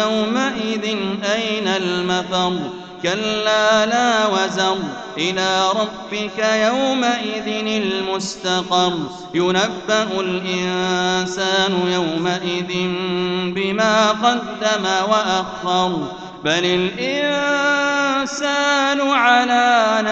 يومئذ أين المفر؟ كلا لا وزر. إلى ربك يومئذ المستقر. ينبأ الإنسان يومئذ بما قدم وأخر. بل الإنسان على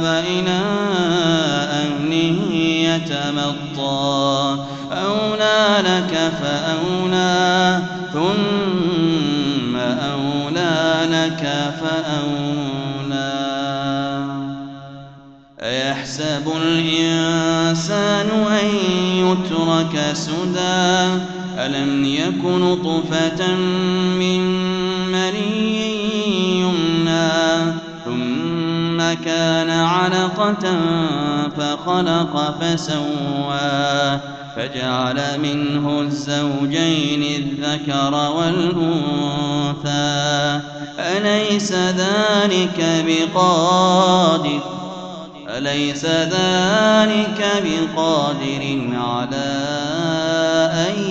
ذهب إلى أهله يتمطى أولى لك فأولى ثم أولى لك فأولى أيحسب الإنسان أن يترك سدى ألم يك نطفة من مني كان علقة فخلق فسوى فجعل منه الزوجين الذكر والأنثى. أليس ذلك بقادر؟ أليس ذلك بقادر على أن